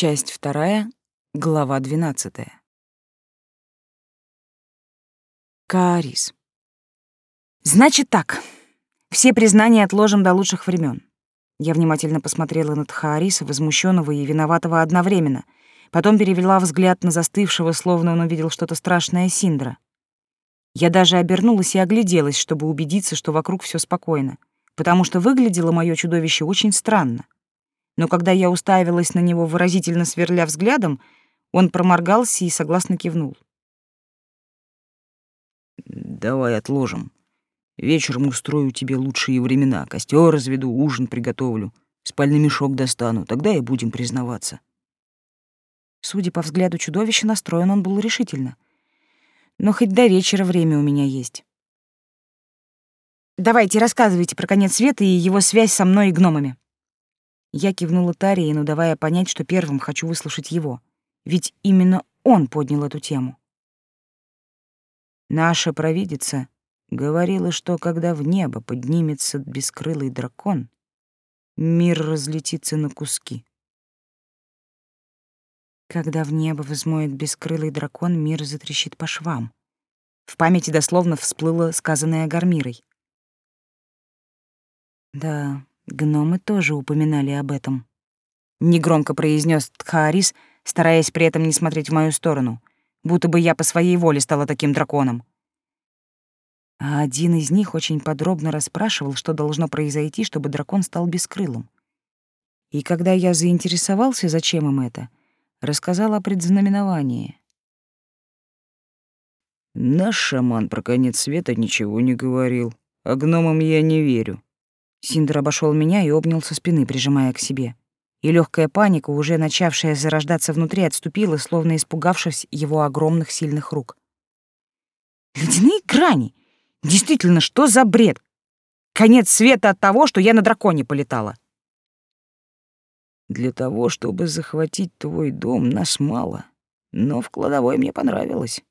Часть вторая, глава двенадцатая. Каарис. Значит так. Все признания отложим до лучших времен. Я внимательно посмотрела на Тхаариса, возмущенного и виноватого одновременно. Потом перевела взгляд на застывшего, словно он увидел что-то страшное Синдра. Я даже обернулась и огляделась, чтобы убедиться, что вокруг все спокойно, потому что выглядело мое чудовище очень странно. Но когда я уставилась на него, выразительно сверля взглядом, он проморгался и согласно кивнул. «Давай отложим. Вечером устрою тебе лучшие времена. Костер разведу, ужин приготовлю, спальный мешок достану. Тогда и будем признаваться». Судя по взгляду чудовища, настроен он был решительно. Но хоть до вечера время у меня есть. Давайте рассказывайте про конец света и его связь со мной и гномами. Я кивнула Тариину, давая понять, что первым хочу выслушать его. Ведь именно он поднял эту тему. Наша провидица говорила, что когда в небо поднимется бескрылый дракон, мир разлетится на куски. Когда в небо взмоет бескрылый дракон, мир затрещит по швам. В памяти дословно всплыло сказанное Гармирой. Да, гномы тоже упоминали об этом. Негромко произнес Тхаарис, стараясь при этом не смотреть в мою сторону, будто бы я по своей воле стала таким драконом. А один из них очень подробно расспрашивал, что должно произойти, чтобы дракон стал бескрылым. И когда я заинтересовался, зачем им это, рассказал о предзнаменовании. Наш шаман про конец света ничего не говорил, а гномам я не верю. Синдер обошел меня и обнял со спины, прижимая к себе. И легкая паника, уже начавшая зарождаться внутри, отступила, словно испугавшись его огромных сильных рук. «Ледяные грани! Действительно, что за бред? Конец света от того, что я на драконе полетала!» Для того, чтобы захватить твой дом, нас мало. Но в кладовой мне понравилось.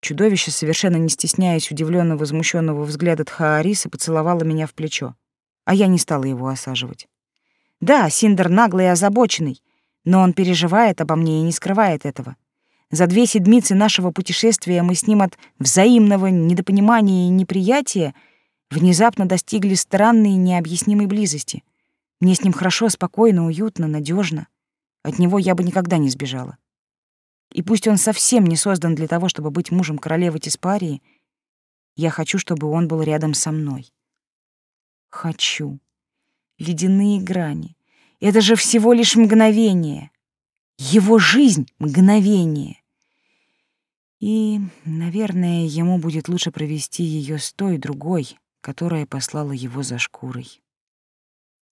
Чудовище, совершенно не стесняясь удивленно возмущенного взгляда Тхаариса, поцеловало меня в плечо, а я не стала его осаживать. Да, Синдер наглый и озабоченный, но он переживает обо мне и не скрывает этого. За две седмицы нашего путешествия мы с ним от взаимного недопонимания и неприятия внезапно достигли странной и необъяснимой близости. Мне с ним хорошо, спокойно, уютно, надежно. От него я бы никогда не сбежала. И пусть он совсем не создан для того, чтобы быть мужем королевы Тиспарии, я хочу, чтобы он был рядом со мной. Хочу. Ледяные грани. Это же всего лишь мгновение. Его жизнь — мгновение. И, наверное, ему будет лучше провести ее с той другой, которая послала его за шкурой.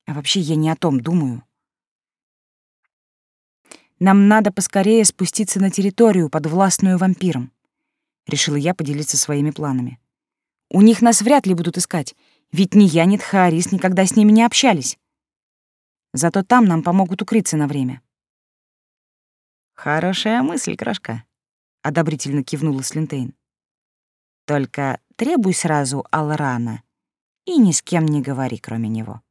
А вообще я не о том думаю. Нам надо поскорее спуститься на территорию, подвластную вампирам. Решила я поделиться своими планами. У них нас вряд ли будут искать, ведь ни я, ни Тхаарис никогда с ними не общались. Зато там нам помогут укрыться на время. «Хорошая мысль, крошка», — одобрительно кивнула Слинтейн. «Только требуй сразу Алрана и ни с кем не говори, кроме него».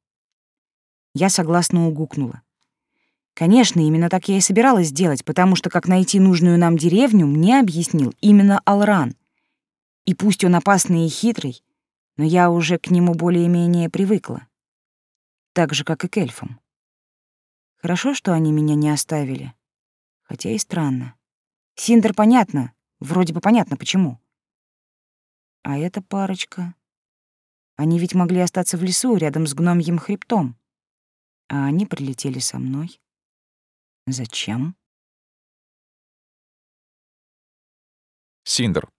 Я согласно угукнула. Конечно, именно так я и собиралась сделать, потому что как найти нужную нам деревню, мне объяснил именно Алран. И пусть он опасный и хитрый, но я уже к нему более-менее привыкла. Так же, как и к эльфам. Хорошо, что они меня не оставили. Хотя и странно. Синдер понятно, вроде бы понятно, почему. А эта парочка... Они ведь могли остаться в лесу рядом с гномьим хребтом а они прилетели со мной. Зачем? Синдер.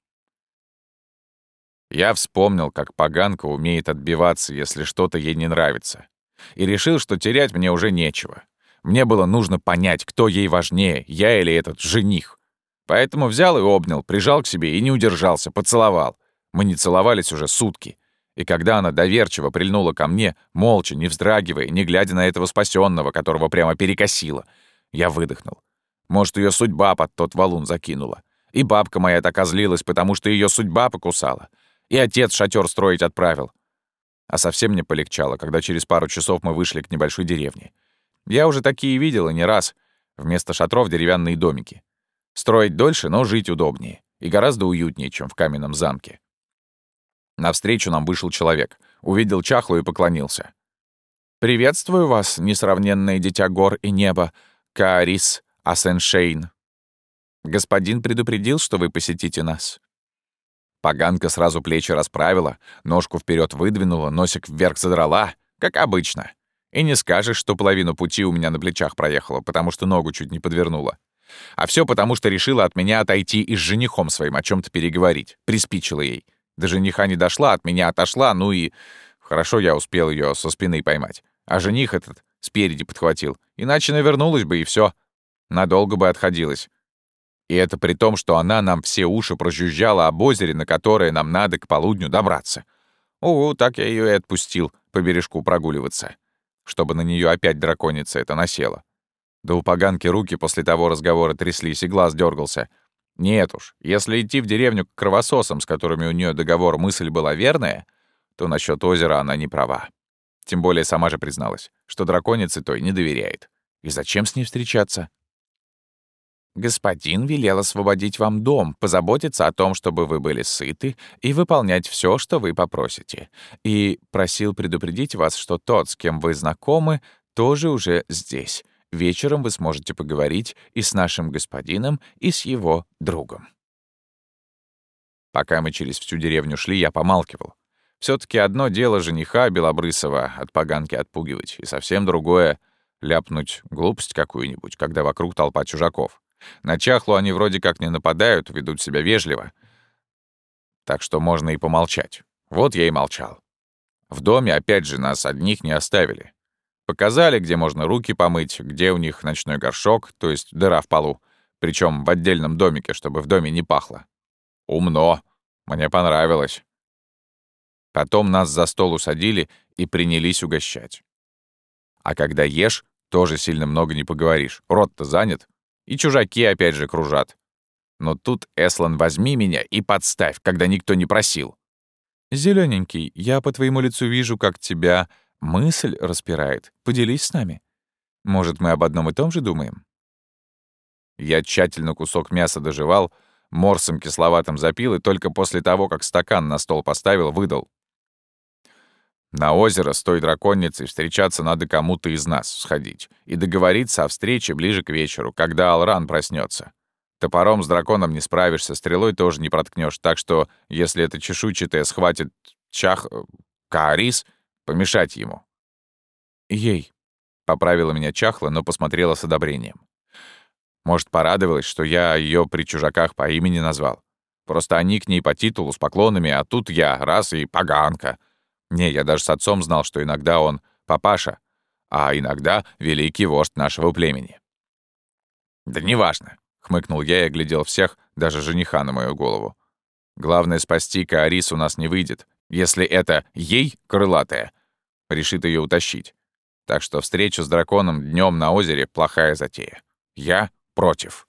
Я вспомнил, как поганка умеет отбиваться, если что-то ей не нравится, и решил, что терять мне уже нечего. Мне было нужно понять, кто ей важнее, я или этот жених. Поэтому взял и обнял, прижал к себе и не удержался, поцеловал. Мы не целовались уже сутки. И когда она доверчиво прильнула ко мне, молча, не вздрагивая, не глядя на этого спасенного, которого прямо перекосило, я выдохнул. Может, ее судьба под тот валун закинула. И бабка моя так озлилась, потому что ее судьба покусала. И отец шатер строить отправил. А совсем мне полегчало, когда через пару часов мы вышли к небольшой деревне. Я уже такие видел и не раз. Вместо шатров деревянные домики. Строить дольше, но жить удобнее. И гораздо уютнее, чем в каменном замке. Навстречу нам вышел человек. Увидел чахлу и поклонился. «Приветствую вас, несравненное дитя гор и неба, Каарис Асеншейн. Господин предупредил, что вы посетите нас». Поганка сразу плечи расправила, ножку вперед выдвинула, носик вверх задрала, как обычно. И не скажешь, что половину пути у меня на плечах проехала, потому что ногу чуть не подвернула. А все потому, что решила от меня отойти и с женихом своим о чем то переговорить. Приспичила ей. До жениха не дошла, от меня отошла, ну и... Хорошо я успел ее со спины поймать. А жених этот спереди подхватил. Иначе навернулась бы, и все. Надолго бы отходилась. И это при том, что она нам все уши прожужжала об озере, на которое нам надо к полудню добраться. Ого, так я ее и отпустил по бережку прогуливаться, чтобы на нее опять драконица это насела. Да у поганки руки после того разговора тряслись, и глаз дергался. Нет уж, если идти в деревню к кровососам, с которыми у нее договор мысль была верная, то насчет озера она не права. Тем более сама же призналась, что драконице той не доверяет. И зачем с ней встречаться? Господин велел освободить вам дом, позаботиться о том, чтобы вы были сыты, и выполнять все, что вы попросите. И просил предупредить вас, что тот, с кем вы знакомы, тоже уже здесь. Вечером вы сможете поговорить и с нашим господином, и с его другом. Пока мы через всю деревню шли, я помалкивал. все таки одно дело жениха Белобрысова от поганки отпугивать, и совсем другое — ляпнуть глупость какую-нибудь, когда вокруг толпа чужаков. На чахлу они вроде как не нападают, ведут себя вежливо. Так что можно и помолчать. Вот я и молчал. В доме опять же нас одних не оставили. Показали, где можно руки помыть, где у них ночной горшок, то есть дыра в полу, причем в отдельном домике, чтобы в доме не пахло. Умно. Мне понравилось. Потом нас за стол усадили и принялись угощать. А когда ешь, тоже сильно много не поговоришь. Рот-то занят. И чужаки опять же кружат. Но тут, Эслан, возьми меня и подставь, когда никто не просил. Зелененький, я по твоему лицу вижу, как тебя Мысль распирает. Поделись с нами. Может, мы об одном и том же думаем? Я тщательно кусок мяса доживал, морсом кисловатым запил и только после того, как стакан на стол поставил, выдал. На озеро с той драконницей встречаться надо кому-то из нас сходить и договориться о встрече ближе к вечеру, когда Алран проснется. Топором с драконом не справишься, стрелой тоже не проткнешь, так что, если это чешуйчатая схватит чах... Э, Каарис — Помешать ему. Ей. Поправила меня чахла, но посмотрела с одобрением. Может, порадовалась, что я ее при чужаках по имени назвал. Просто они к ней по титулу с поклонами, а тут я раз и поганка. Не, я даже с отцом знал, что иногда он папаша, а иногда великий вождь нашего племени. «Да неважно», — хмыкнул я и оглядел всех, даже жениха на мою голову. «Главное, спасти Каарис у нас не выйдет, если это ей крылатая, решит ее утащить. Так что встреча с драконом днем на озере — плохая затея. Я против.